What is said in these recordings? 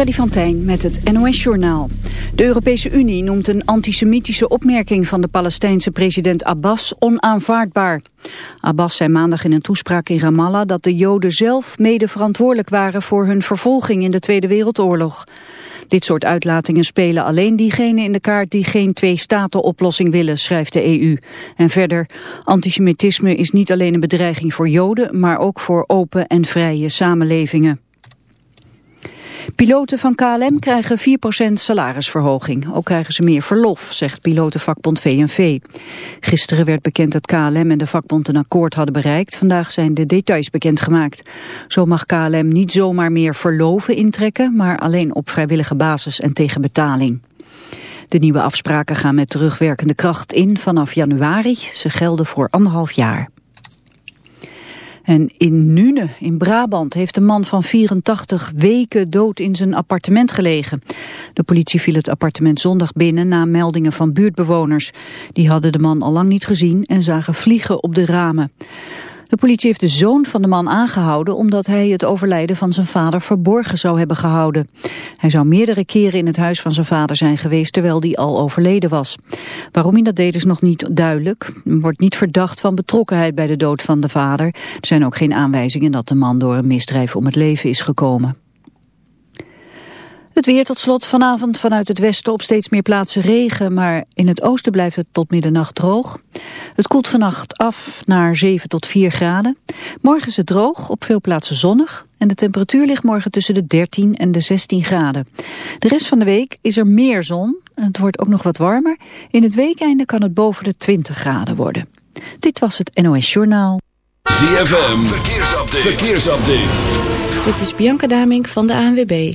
Freddy met het NOS-journaal. De Europese Unie noemt een antisemitische opmerking van de Palestijnse president Abbas onaanvaardbaar. Abbas zei maandag in een toespraak in Ramallah dat de Joden zelf mede verantwoordelijk waren voor hun vervolging in de Tweede Wereldoorlog. Dit soort uitlatingen spelen alleen diegenen in de kaart die geen twee-staten-oplossing willen, schrijft de EU. En verder, antisemitisme is niet alleen een bedreiging voor Joden, maar ook voor open en vrije samenlevingen. Piloten van KLM krijgen 4% salarisverhoging. Ook krijgen ze meer verlof, zegt pilotenvakbond VNV. Gisteren werd bekend dat KLM en de vakbond een akkoord hadden bereikt. Vandaag zijn de details bekendgemaakt. Zo mag KLM niet zomaar meer verloven intrekken, maar alleen op vrijwillige basis en tegen betaling. De nieuwe afspraken gaan met terugwerkende kracht in vanaf januari. Ze gelden voor anderhalf jaar. En in Nune, in Brabant, heeft een man van 84 weken dood in zijn appartement gelegen. De politie viel het appartement zondag binnen na meldingen van buurtbewoners. Die hadden de man al lang niet gezien en zagen vliegen op de ramen. De politie heeft de zoon van de man aangehouden omdat hij het overlijden van zijn vader verborgen zou hebben gehouden. Hij zou meerdere keren in het huis van zijn vader zijn geweest terwijl die al overleden was. Waarom hij dat deed is nog niet duidelijk. Er wordt niet verdacht van betrokkenheid bij de dood van de vader. Er zijn ook geen aanwijzingen dat de man door een misdrijf om het leven is gekomen. Het weer tot slot vanavond vanuit het westen op steeds meer plaatsen regen, maar in het oosten blijft het tot middernacht droog. Het koelt vannacht af naar 7 tot 4 graden. Morgen is het droog, op veel plaatsen zonnig en de temperatuur ligt morgen tussen de 13 en de 16 graden. De rest van de week is er meer zon en het wordt ook nog wat warmer. In het weekeinde kan het boven de 20 graden worden. Dit was het NOS Journaal. ZFM, verkeersupdate. verkeersupdate. Dit is Bianca Damink van de ANWB.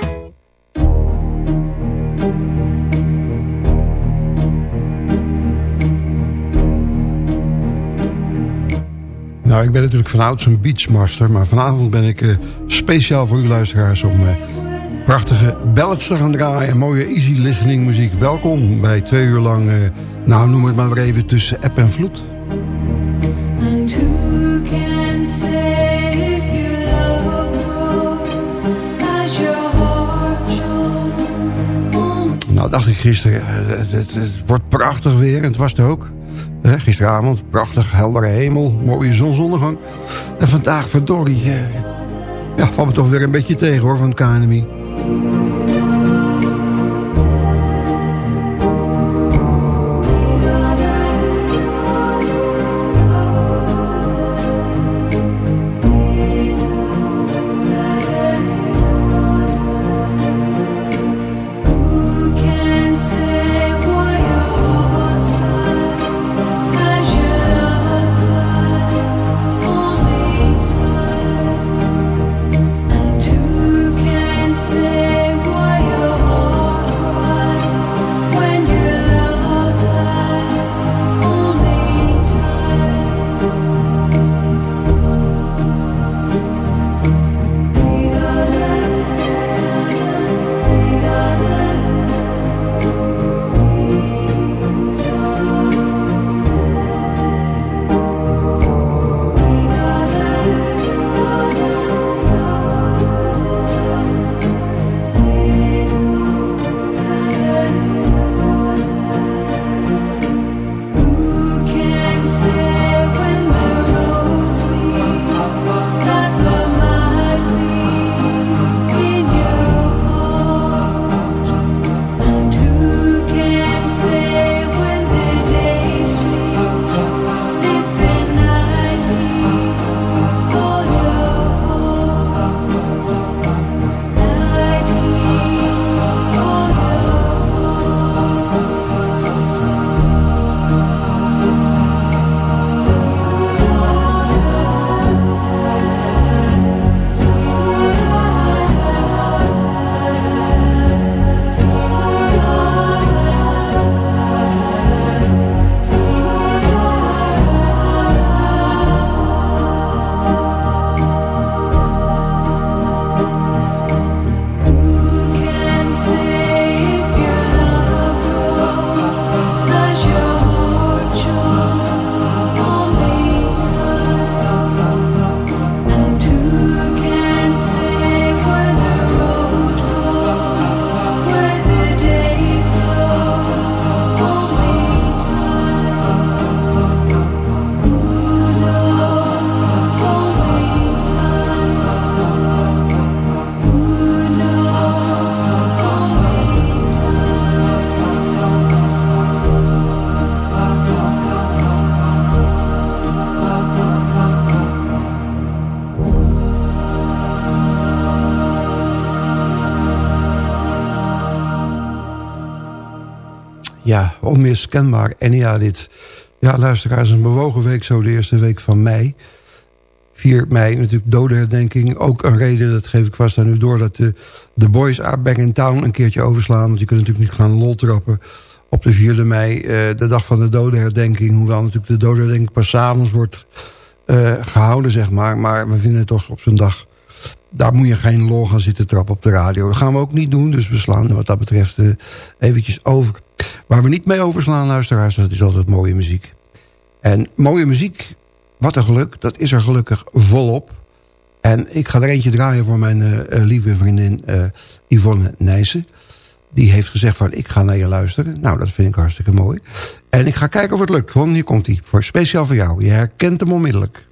Nou, ik ben natuurlijk van ouds een beachmaster, maar vanavond ben ik eh, speciaal voor u luisteraars om eh, prachtige ballads te gaan draaien en mooie easy listening muziek. Welkom bij twee uur lang, eh, nou noem het maar weer even tussen app en vloed. And who can say Nou, dacht ik gisteren, het, het- het wordt prachtig weer en het was het ook. Gisteravond, prachtig, heldere hemel, mooie zonsondergang. En vandaag, verdorie, eh, ja, valt me toch weer een beetje tegen hoor, van het KNMI. Onmiskenbaar. En ja, dit... Ja, luisteraars, een bewogen week zo de eerste week van mei. 4 mei natuurlijk dodenherdenking. Ook een reden, dat geef ik vast aan u door... dat de, de boys are back in town een keertje overslaan. Want je kunt natuurlijk niet gaan loltrappen op de 4 mei. eh, de dag van de dodenherdenking. Hoewel natuurlijk de dodenherdenking pas avonds wordt eh, gehouden, zeg maar. Maar we vinden het toch op zo'n dag... Daar moet je geen lol gaan zitten trappen op de radio. Dat gaan we ook niet doen, dus we slaan wat dat betreft eh, eventjes over. Waar we niet mee overslaan, luisteraars, dat is altijd mooie muziek. En mooie muziek, wat een geluk, dat is er gelukkig volop. En ik ga er eentje draaien voor mijn eh, eh, lieve vriendin eh, Yvonne Nijssen. Die heeft gezegd van, ik ga naar je luisteren. Nou, dat vind ik hartstikke mooi. En ik ga kijken of het lukt. Gewoon, hier komt hij. Voor speciaal voor jou. Je herkent hem onmiddellijk.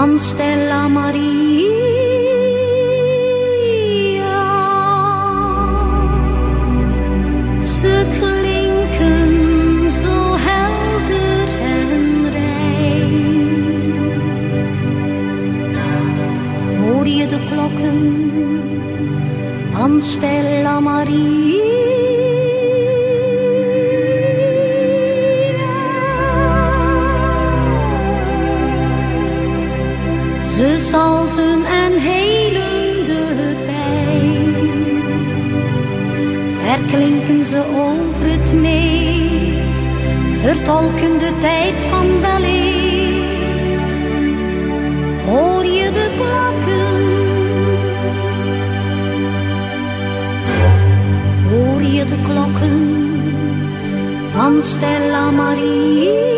Van Maria? Ze klinken zo helder en rein. Hoor je de klokken van Maria? Verklinken ze over het meer, vertolken de tijd van weleer. Hoor je de klokken? Hoor je de klokken van Stella Maria?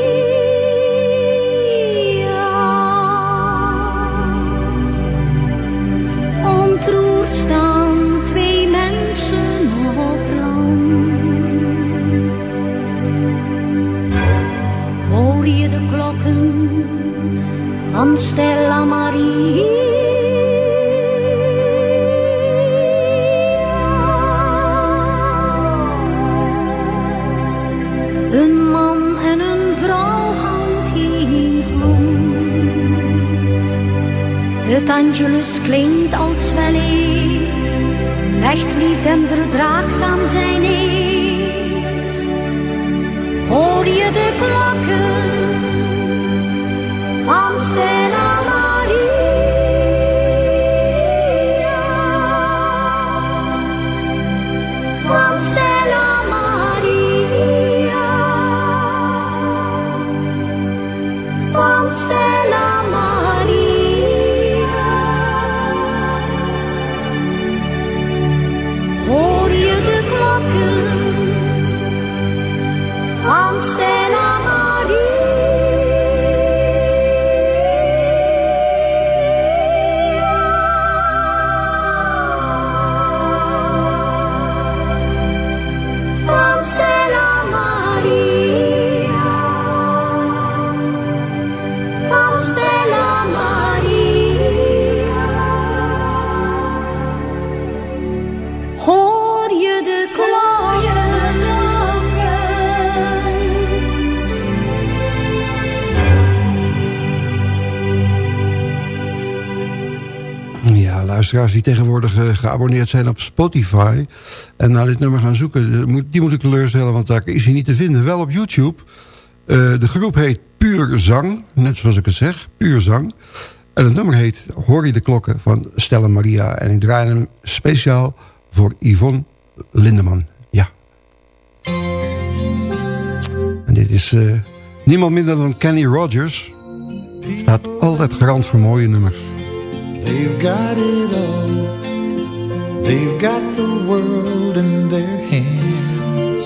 Ontroerd staan hand in hand. Het Angelus klinkt als weleer, echt lief en verdraagzaam zijn eer. Hoor je de klokken van Stella Maria? Luisteraars die tegenwoordig eh, geabonneerd zijn op Spotify... en naar dit nummer gaan zoeken, eh, die moet ik teleurstellen... want daar is hij niet te vinden. Wel op YouTube. Eh, de groep heet Puur Zang, net zoals ik het zeg. Puur Zang. En het nummer heet Hoor je de klokken van Stella Maria. En ik draai hem speciaal voor Yvonne Lindeman. Ja. En dit is niemand minder dan Kenny Rogers. Staat altijd garant voor mooie nummers. They've got it all. They've got the world in their hands.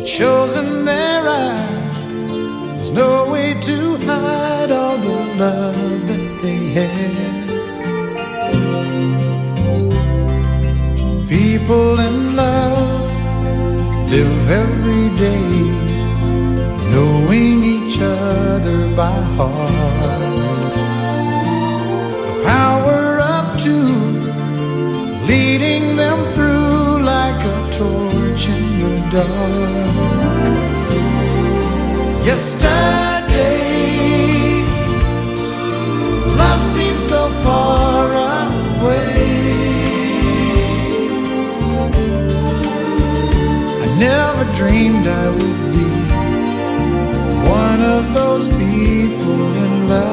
It shows in their eyes. There's no way to hide all the love that they have. People in love live every day knowing each other by heart yesterday. Love seems so far away. I never dreamed I would be one of those people in love.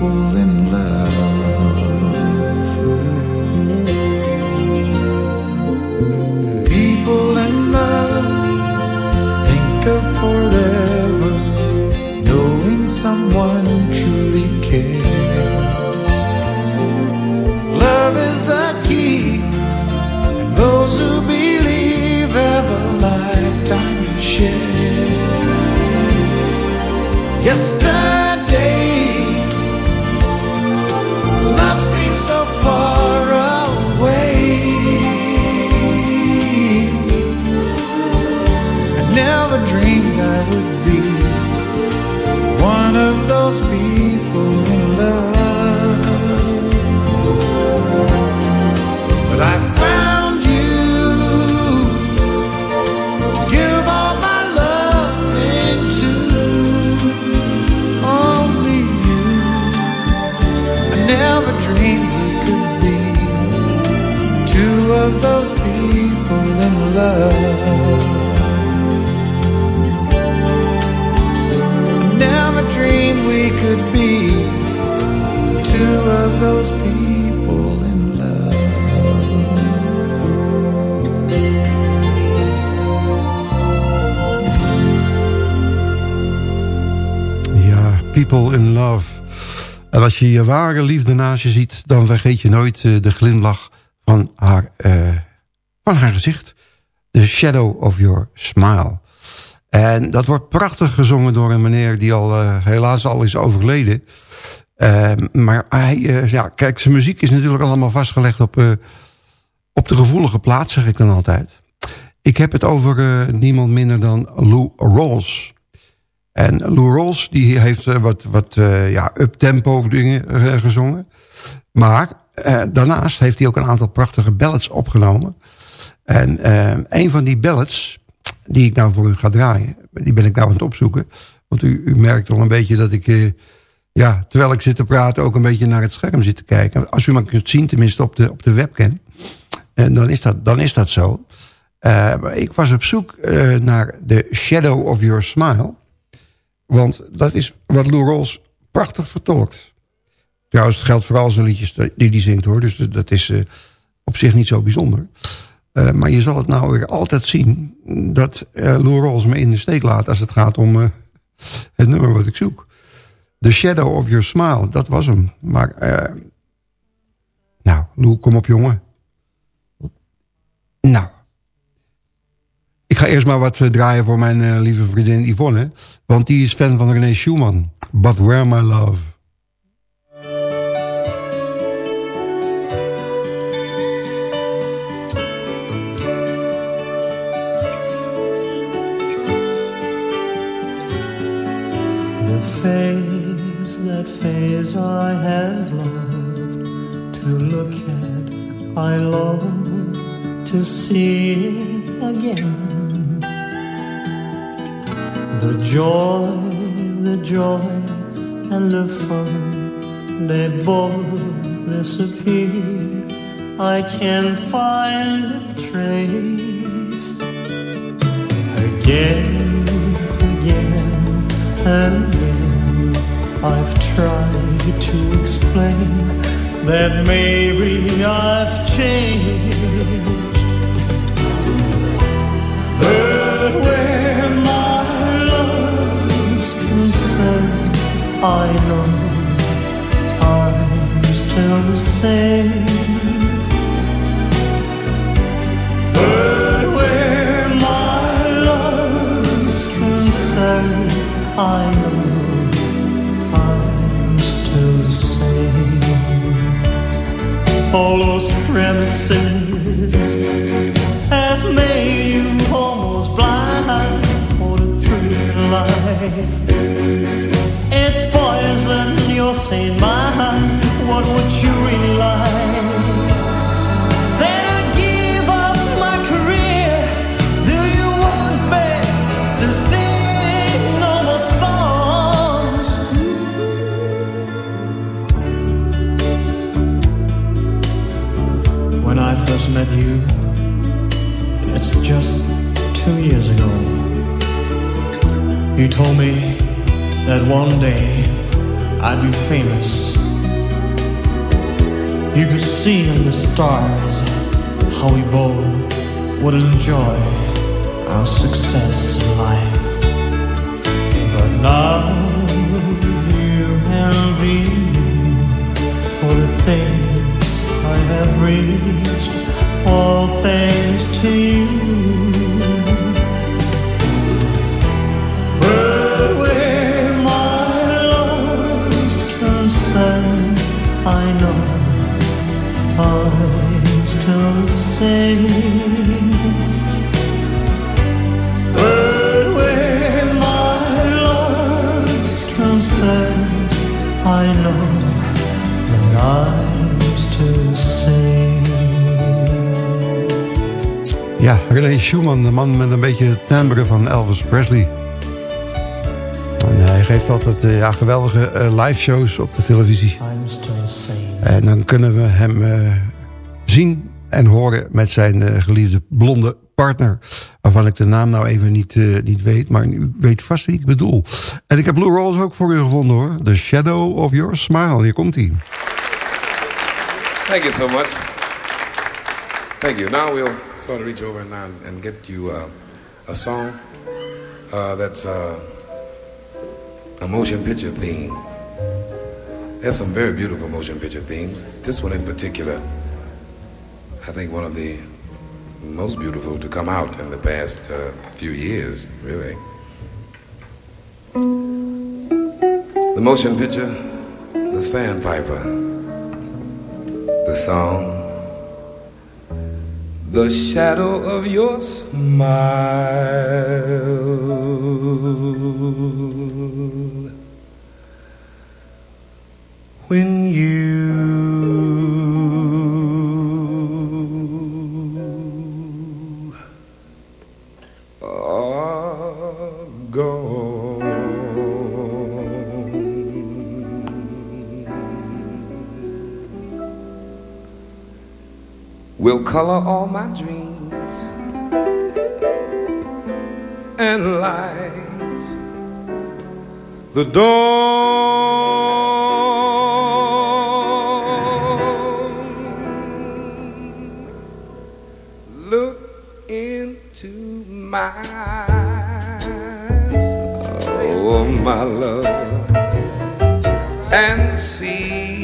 People in love. People in love think of forever, knowing someone truly love. Never dreamed we could be two of those people in Ja, People in Love. En als je je ware liefde naast je ziet... dan vergeet je nooit eh, de glimlach van haar, eh, van haar gezicht. The shadow of your smile. En dat wordt prachtig gezongen door een meneer... die al eh, helaas al is overleden. Eh, maar hij, eh, ja, kijk, zijn muziek is natuurlijk allemaal vastgelegd... op, eh, op de gevoelige plaats, zeg ik dan altijd. Ik heb het over niemand minder dan Lou Rawls... En Lou Rawls die heeft wat, wat ja, up-tempo dingen gezongen. Maar daarnaast heeft hij ook een aantal prachtige ballads opgenomen. En eh, een van die ballads die ik nou voor u ga draaien... die ben ik nou aan het opzoeken. Want u, u merkt al een beetje dat ik... eh, ja, terwijl ik zit te praten ook een beetje naar het scherm zit te kijken. Als u maar kunt zien, tenminste op de, op de webcam... En dan is dat, dan is dat zo. Eh, maar ik was op zoek eh, naar The Shadow of Your Smile... Want dat is wat Lou Rawls prachtig vertolkt. Trouwens, het geldt voor al zijn liedjes die hij zingt hoor. Dus dat is eh, op zich niet zo bijzonder. Eh, maar je zal het nou weer altijd zien... dat uh, Lou Rawls me in de steek laat als het gaat om eh, het nummer wat ik zoek. The Shadow of Your Smile, dat was hem. Maar, nou, Lou, kom op jongen. Nou, ik ga eerst maar wat draaien voor mijn lieve vriendin Yvonne. Want die is fan van René Schumann. But Where My Love. Face, I have loved to look at, I long to see it again. The joy, the joy, and the fun, they've both disappeared. I can't find a trace. Again, again, and again, I've tried to explain that maybe I've changed. Ja, René Schumann, de man met een beetje het timbre van Elvis Presley. En hij geeft altijd eh, ja, geweldige eh, live shows op de televisie. En dan kunnen we hem eh, zien en horen met zijn eh, geliefde blonde partner. Waarvan ik de naam nou even niet, eh, niet weet. Maar u weet vast wie ik bedoel. En ik heb Blue Rolls ook voor u gevonden hoor. The Shadow of Your Smile. Hier komt hij. Thank you so much. Thank you. Now we'll sort of reach over now and get you uh, a song uh, that's uh, a motion picture theme. There's some very beautiful motion picture themes. This one in particular, I think one of the most beautiful to come out in the past uh, few years, really. The motion picture, The Sandpiper, the song, The Shadow of Your Smile. When you will color all my dreams and light. The dawn. Look into my eyes, oh my love, and see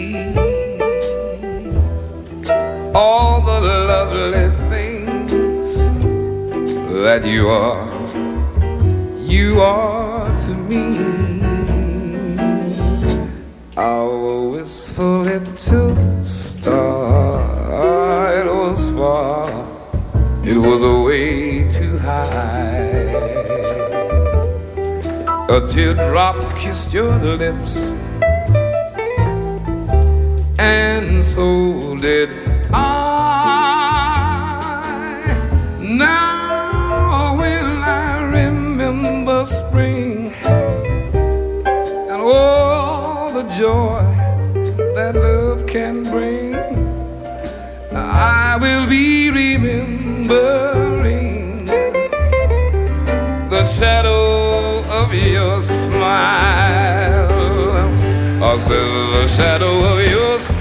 that you are. You are to me our wistful little star. It was far, it was away too high. A teardrop kissed your lips, and so did spring and all the joy that love can bring, I will be remembering the shadow of your smile. Said the shadow of your smile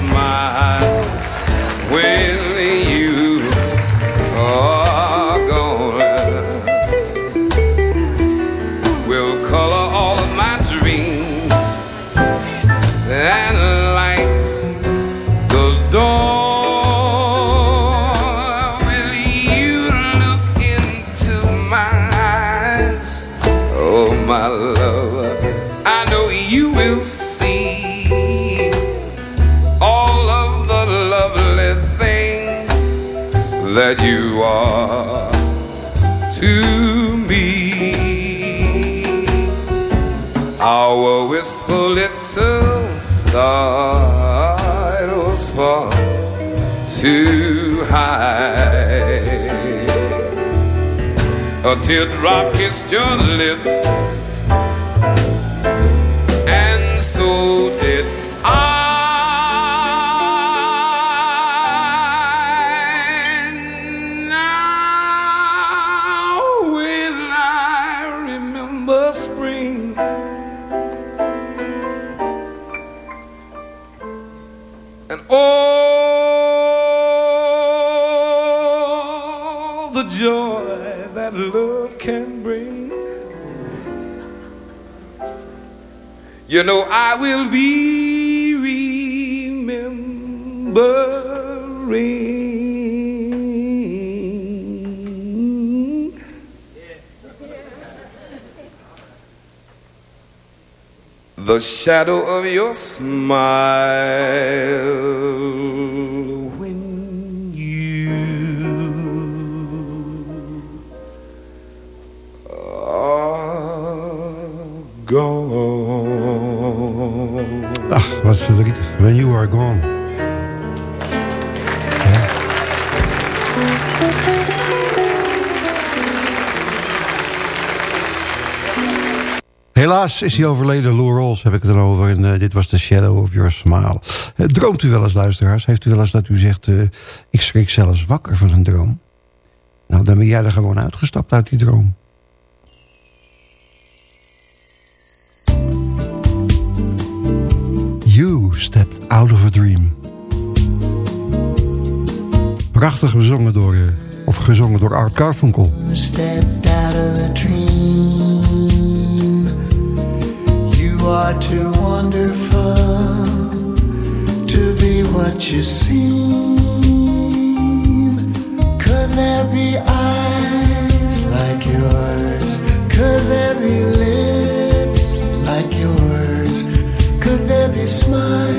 too high. A teardrop kissed your lips, You know I will be remembering the shadow of your smile when you are gone. Verdrietig. When you are gone. Helaas is hij overleden, Lou Rawls heb ik het dan over. En eh, dit was The Shadow of Your Smile. Eh, droomt u wel eens, luisteraars? Heeft u wel eens dat u zegt... eh, ik schrik zelfs wakker van een droom? Nou, dan ben jij er gewoon uitgestapt uit die droom. Stepped out of a dream. Prachtig bezongen door, eh, of gezongen door Art Garfunkel. stepped out of a dream. You are too wonderful to be what you seem. Could there be eyes like yours? Could there be Could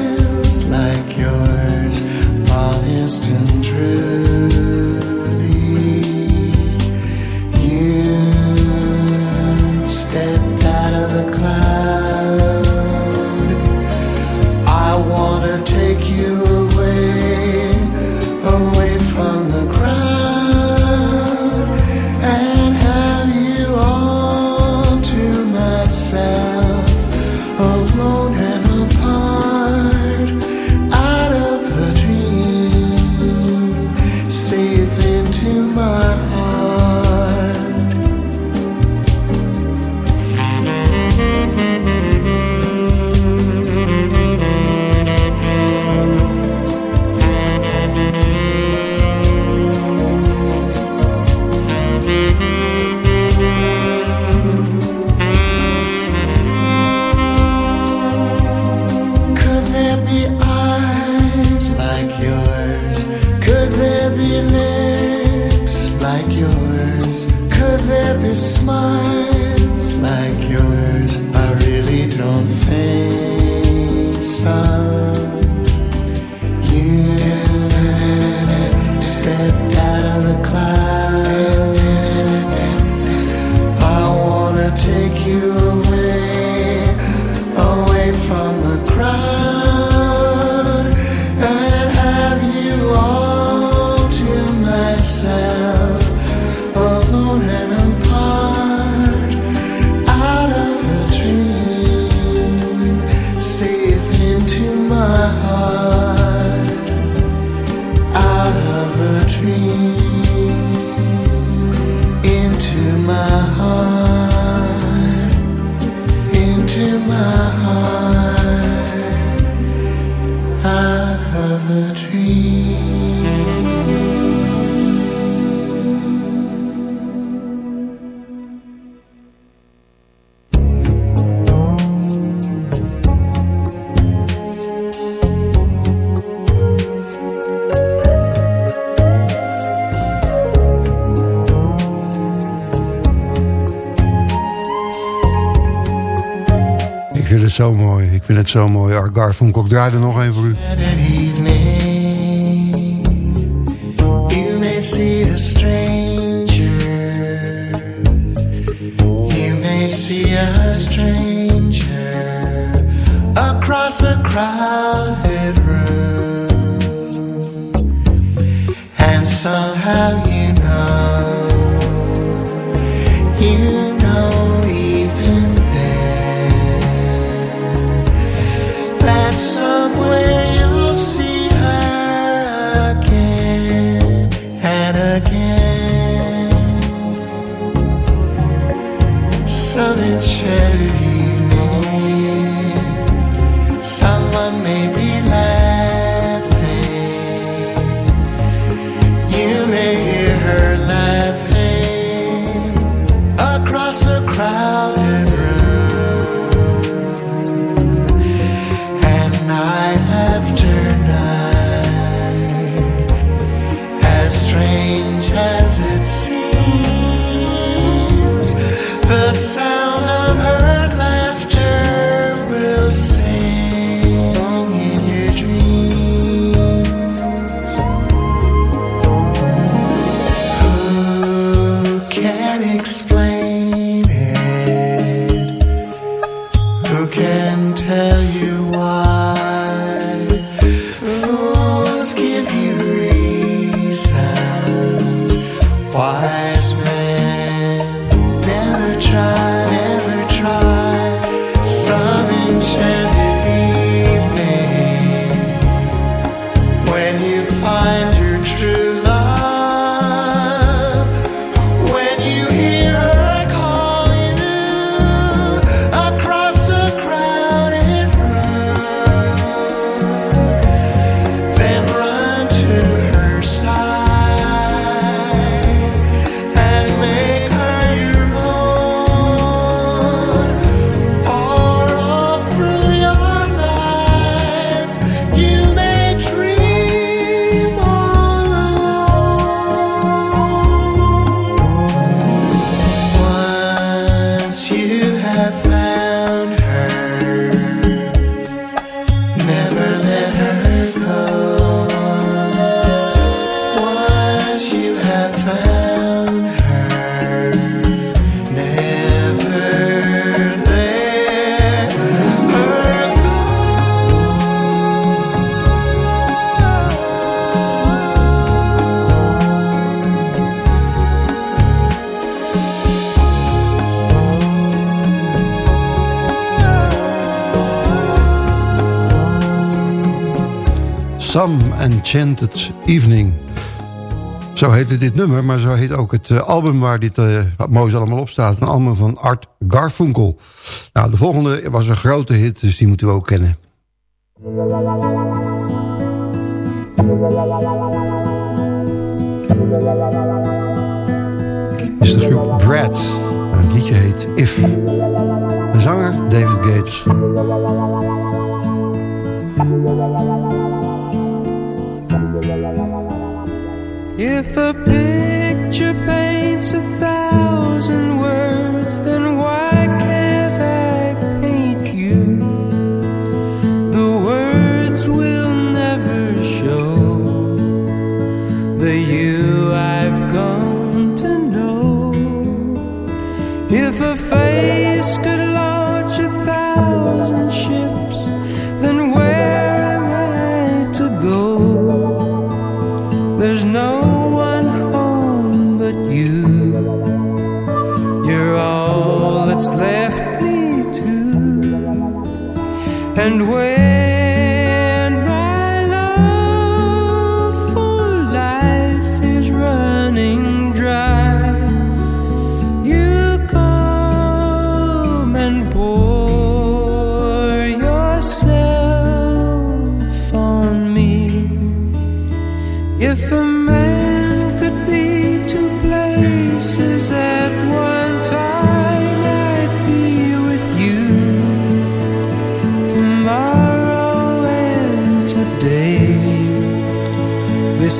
het zo mooi. Art Garfunkel, ik draai nog een voor u. Across a crowded room, and somehow Some Enchanted Evening. Zo heette dit nummer, maar zo heet ook het eh, album waar dit uh, moois allemaal op staat. Een album van Art Garfunkel. Nou, de volgende was een grote hit, dus die moeten we ook kennen. Is de groep Brad. Het liedje heet If. De zanger David Gates. If a picture paints a thousand words, then why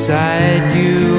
beside you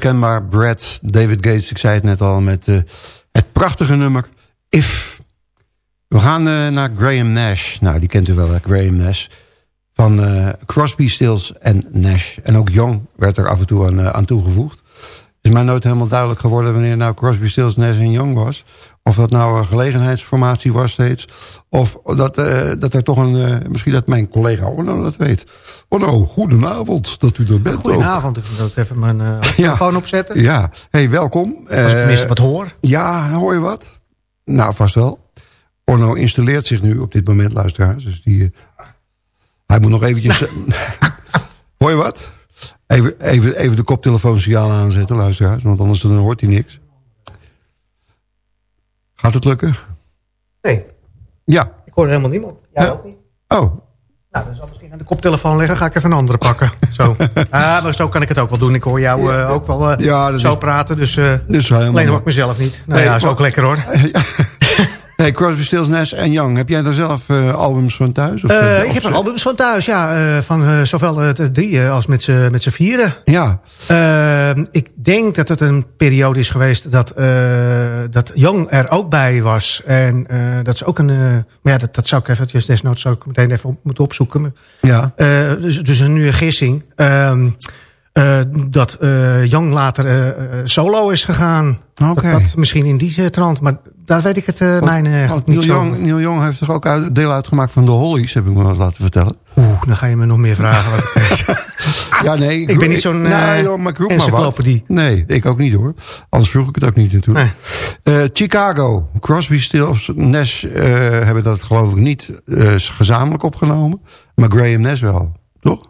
onmiskenbaar Brad, David Gates, ik zei het net al, met eh, het prachtige nummer If. We gaan eh, naar Graham Nash. Nou, die kent u wel, Graham Nash. Van eh, Crosby, Stills en Nash. En ook Young werd er af en toe aan, aan toegevoegd. is mij nooit helemaal duidelijk geworden wanneer nou Crosby, Stills, Nash en Young was. Of dat nou een gelegenheidsformatie was steeds. Of dat, eh, dat er toch een... eh, misschien dat mijn collega Orno dat weet. Orno, goedenavond dat u er bent ook. Goedenavond, ik wil ook even mijn telefoon opzetten. Ja, hey, welkom. Als ik tenminste wat hoor. Ja, hoor je wat? Nou, vast wel. Orno installeert zich nu op dit moment, luisteraars. Dus die, eh, hij moet nog eventjes... hoor je wat? Even, even, even de koptelefoon signaal aanzetten, luisteraars. Want anders dan hoort hij niks. Gaat het lukken? Nee. Ja. Ik hoor helemaal niemand. Jij ook niet. Oh. Nou, dan zal misschien aan de koptelefoon leggen. Ga ik even een andere pakken. Zo. Ah, maar zo kan ik het ook wel doen. Ik hoor jou eh, ook wel eh, Ja, zo is- praten. Dus, helemaal alleen hoor ik mezelf niet. Nou Nee, ja, is ook lekker hoor. Hey, Crosby, Stills, Nash en Young. Heb jij daar zelf eh, albums van thuis? Of, Eh, of- ik heb er albums van thuis, ja. eh, van eh, zowel het drieën als met z'n vieren. Ja. Eh, ik denk dat het een periode is geweest dat, eh, dat Young er ook bij was. En eh, dat is ook een... eh, maar ja, dat, dat zou ik eventjes desnoods zou ik meteen even op, moeten opzoeken. Ja. Eh, dus, dus een nieuwe gissing. Ehm, eh, dat eh Young later eh, eh, solo is gegaan. Oké. Dat, dat misschien in die trant. Maar daar weet ik het uh, mijn uh, Want Neil. Young, Neil Young heeft toch ook uit, deel uitgemaakt van de Hollies, heb ik me eens laten vertellen. Oeh, dan ga je me nog meer vragen. Wat ik, ja, nee. ik ben niet zo'n nou, joh, maar encyclopedie. wat. Nee, ik ook niet hoor. Anders vroeg ik het ook niet natuurlijk. Nee. Chicago, Crosby, Stills, Nash hebben dat geloof ik niet gezamenlijk opgenomen. Maar Graham Nash wel, toch?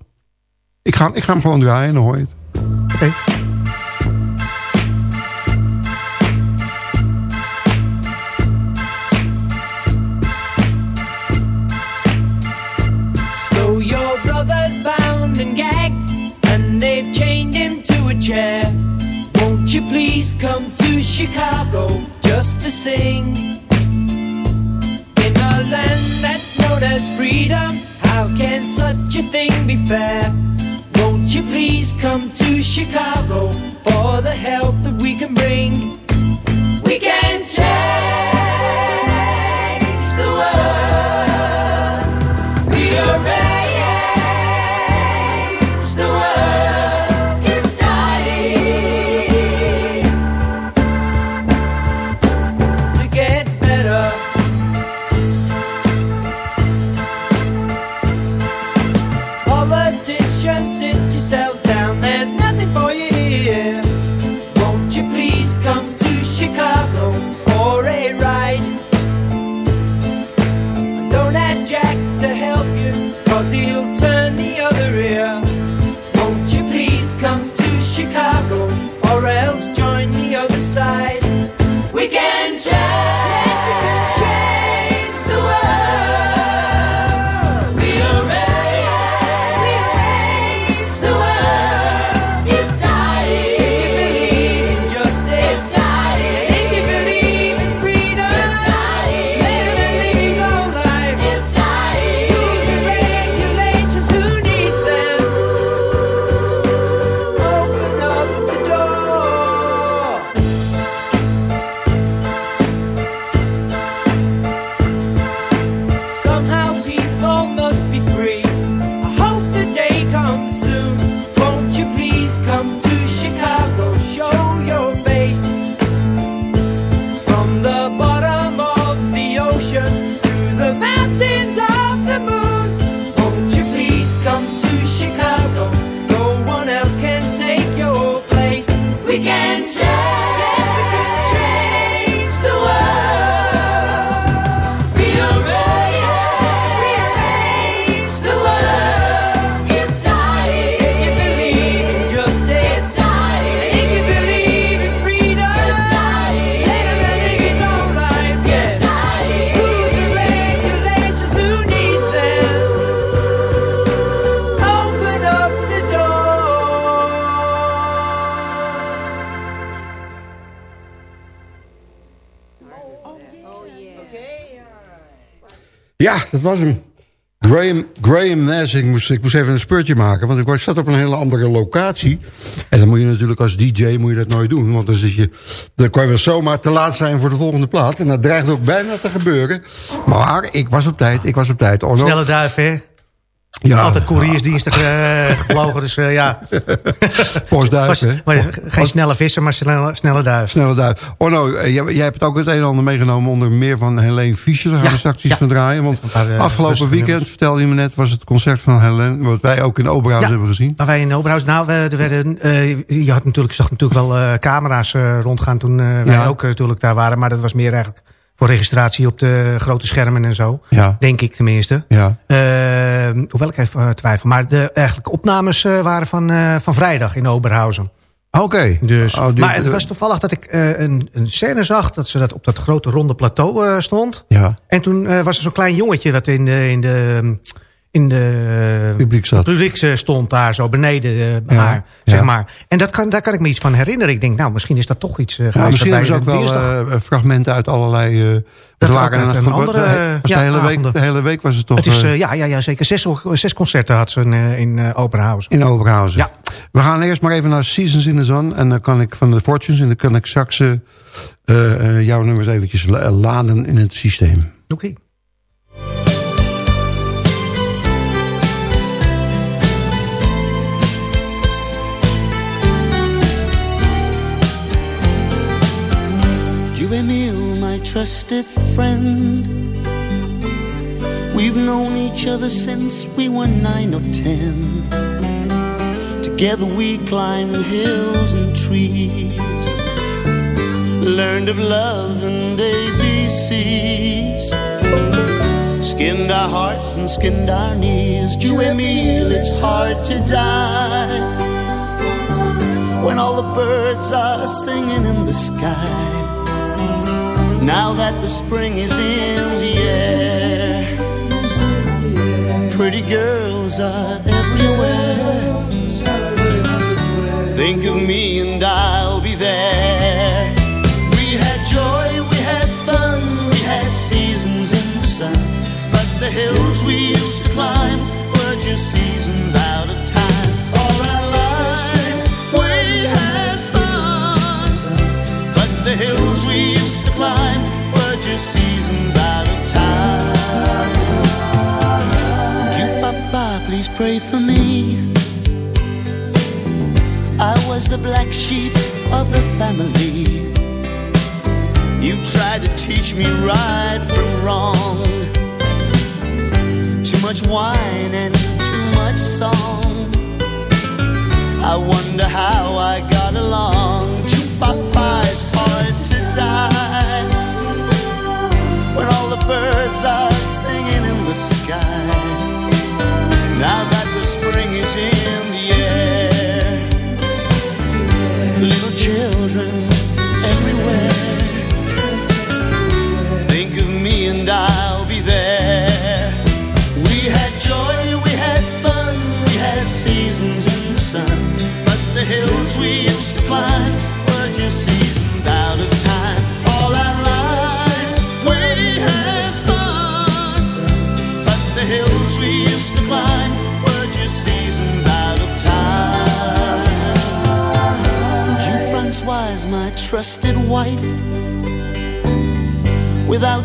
Ik ga, ik ga hem gewoon draaien, dan hoor je het. Oké. Okay. Chair. Won't you please come to Chicago just to sing? In a land that's known as freedom, how can such a thing be fair? Won't you please come to Chicago for the help that we can bring? We can change dat was hem. Graham, Graham Nash, ik moest, even een speurtje maken, want ik zat op een hele andere locatie. En dan moet je natuurlijk als DJ moet je dat nooit doen, want dan, zit je, dan kan je wel zomaar te laat zijn voor de volgende plaat. En dat dreigt ook bijna te gebeuren. Maar ik was op tijd, ik was op tijd. Orno, Snelle duif, hè? Ja. Altijd couriersdienstig uh, gevlogen, dus uh, ja. Postduif, hè? geen snelle visser, maar snelle, snelle duif. Snelle duif. Orno, eh, jij, jij hebt ook het een en ander meegenomen onder meer van Helene Fischer. Daar gaan we straks iets van draaien. Want eh, afgelopen weekend, vertelde je me net, was het concert van Helene. Wat wij ook in Oberhaus hebben gezien. Maar wij in Oberhaus, nou, we, er werden, eh, je had natuurlijk, zag natuurlijk wel eh, camera's eh, rondgaan toen eh, wij ook eh, natuurlijk daar waren. Maar dat was meer eigenlijk voor registratie op de grote schermen en zo. Ja. Denk ik tenminste. Ja. Eh, hoewel ik even eh, twijfel. Maar de eigenlijke opnames eh, waren van, eh, van vrijdag in Oberhausen. Oké. Dus, Oh, maar het was toevallig dat ik een, een scène zag... dat ze dat op dat grote ronde plateau stond. Ja. En toen was er zo'n klein jongetje dat in de... In de in de Publiek zat. publiek eh, stond daar zo beneden eh, Ja, haar, zeg ja. maar. En dat kan, daar kan ik me iets van herinneren. Ik denk, nou, misschien is dat toch iets eh, Ja, misschien hebben ze ook wel fragmenten uit allerlei... eh Dat waren een andere, de, was ja, de, hele week, de hele week was het toch het is, ja, ja, ja, zeker. Zes, zes concerten had ze in, in Oberhausen. in Oberhausen. Ja. We gaan eerst maar even naar Seasons in the Sun. En dan kan ik van de Fortunes en dan kan ik straks jouw nummers eventjes la- laden in het systeem. Oké. Trusted friend. We've known each other since we were nine or ten. Together we climbed hills and trees, learned of love and ABCs. Skinned our hearts and skinned our knees. You and it's hard to die when all the birds are singing in the sky. Now that the spring is in the air, pretty girls are everywhere. Think of me and I'll be there. We had joy, we had fun, we had seasons in the sun. But the hills we used to climb were just seasons out pray for me. I was the black sheep of the family. You tried to teach me right from wrong. Too much wine and too much song. I wonder how I got along. It's hard to die when all the birds are singing in the sky. Spring is in the air, little children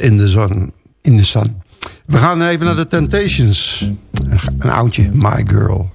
in the Sun. In the sun. We gaan even naar de Temptations. Een oudje, My Girl.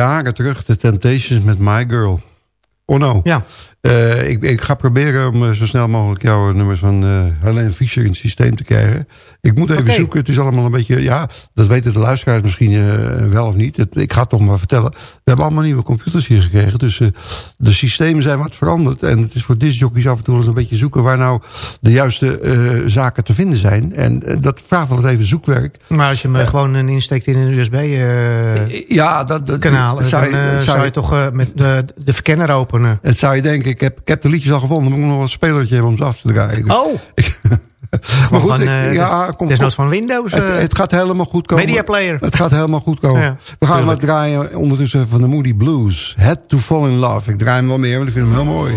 Jaren terug. De Temptations met My Girl. Onno. Ja. Eh, ik, ik ga proberen om eh, zo snel mogelijk jouw nummers van eh Helene Fischer in het systeem te krijgen. Ik moet even zoeken. Het is allemaal een beetje... Ja, dat weten de luisteraars misschien wel of niet. Het- ik ga het toch maar vertellen. We hebben allemaal nieuwe computers hier gekregen. Dus de systemen zijn wat veranderd. En het is voor discjockeys af en toe eens een beetje zoeken... waar nou de juiste zaken te vinden zijn. En dat vraagt wel eens even zoekwerk. Maar als je hem gewoon een insteekt in een USB-kanaal... ja, dat, dat, kanaal, dat zou dan je- zou, je, toch met de, de verkenner openen. Het zou je denken, ik heb, ik heb de liedjes al gevonden. Maar ik moet nog een spelertje hebben om ze af te draaien. Dus- Oh! maar goed, ik- eh, ja, des- kom, desnoods kom. van Windows, Het, eh, het gaat helemaal goed komen. Media player. Het gaat helemaal goed komen. Ja, We gaan wat draaien ondertussen van de Moody Blues. Had to Fall in Love. Ik draai hem wel meer, want ik vind hem heel mooi.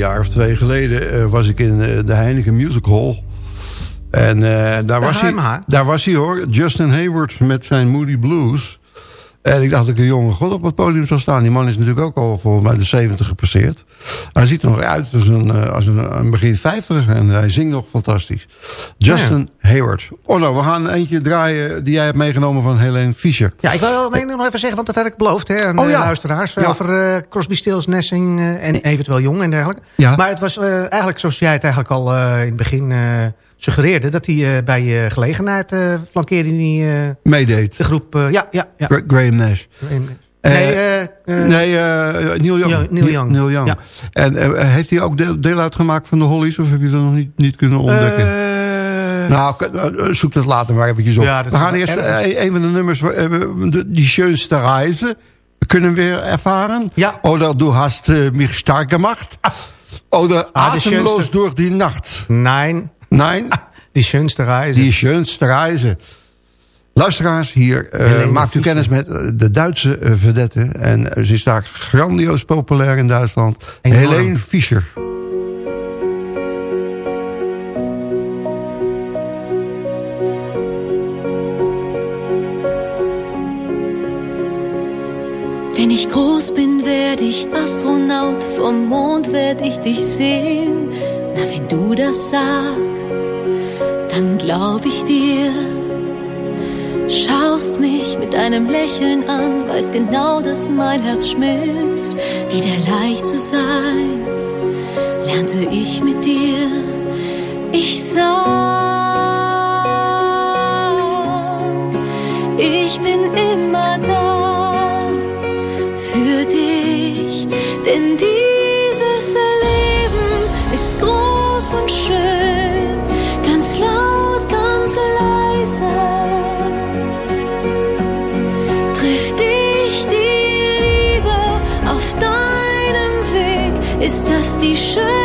Jaar of twee geleden eh, was ik in eh, de Heineken Music Hall. En eh, daar, was hij, daar was hij hoor, Justin Hayward met zijn Moody Blues. En ik dacht dat ik een jonge god op het podium zou staan. Die man is natuurlijk ook al volgens mij de 70 gepasseerd. Hij ziet er nog uit als een, als een, een begin 50 en hij zingt nog fantastisch. Justin Hayward. Oh nou, we gaan eentje draaien die jij hebt meegenomen van Helene Fischer. Ja, ik wil wel één ding nog even zeggen, want dat had ik beloofd hè, aan Oh, de ja. luisteraars. Ja. Over eh, Crosby, Stills, Nessing eh, en eventueel Jong en dergelijke. Ja. Maar het was eh, eigenlijk zoals jij het eigenlijk al eh, in het begin eh, suggereerde dat hij eh, bij eh, gelegenheid uh, flankeerde hij, eh, Meedeed. de groep. eh, ja, ja, ja. Gra- Graham Nash. Graham Nash. Eh, nee, eh, eh, nee, eh, Neil Young. Neil Young. Neil Young. Ja. En eh, heeft hij ook deel, deel uitgemaakt van de Hollies? Of heb je dat nog niet, niet kunnen ontdekken? Nou, k- eh, zoek dat later maar eventjes op. Ja, we gaan eerst eh, een van de nummers, eh, die schönste reizen, kunnen we weer ervaren. Ja. Oder du hast eh, mich stark gemacht. Oder Ah, atemlos schönste- door die nacht. Nein, Nein, die schönste reis. die schönste reizen. Luisteraars, hier eh, maakt u kennis met eh, de Duitse eh, vedette. En eh, ze is daar grandioos populair in Duitsland. Helene Fischer. Wenn ich groß bin, werde ich Astronaut, vom Mond werde ich dich sehen. Na, wenn du das sagst, dann glaub ich dir. Schaust mich mit einem Lächeln an, weiß genau, dass mein Herz schmilzt. Wieder leicht zu sein, lernte ich mit dir. Ich sag, ich bin immer da die.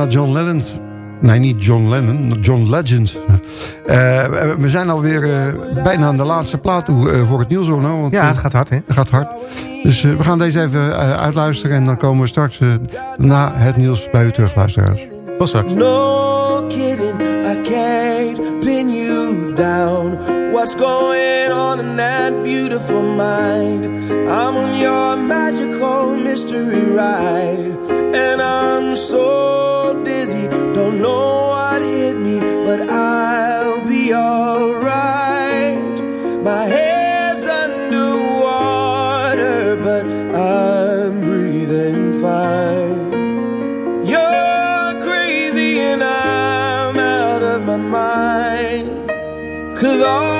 Naar John Lennon. Nee, niet John Lennon, John Legend. Eh, we zijn alweer uh, bijna aan de laatste plaat toe uh, voor het nieuws. hoor, nou, want, Ja, het gaat hard, hè? Het gaat hard. Dus uh, we gaan deze even uitluisteren en dan komen we straks na het nieuws bij u terug, luisteraars. Tot straks. No kidding, I can't pin you down. what's going on in that beautiful mind. I'm on your magical mystery ride, and I'm so don't know what hit me, but I'll be alright. My head's underwater, but I'm breathing fine. You're crazy, and I'm out of my mind. Cause all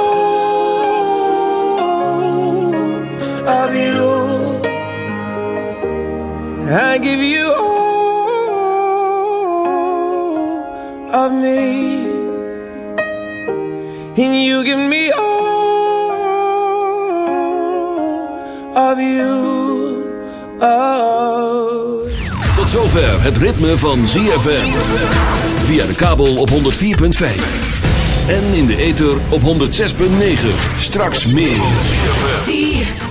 I give you all of me. And you give me all of you. Oh. Tot zover het ritme van ZFM. Via de kabel op 104.5. En in de ether op 106.9. Straks meer.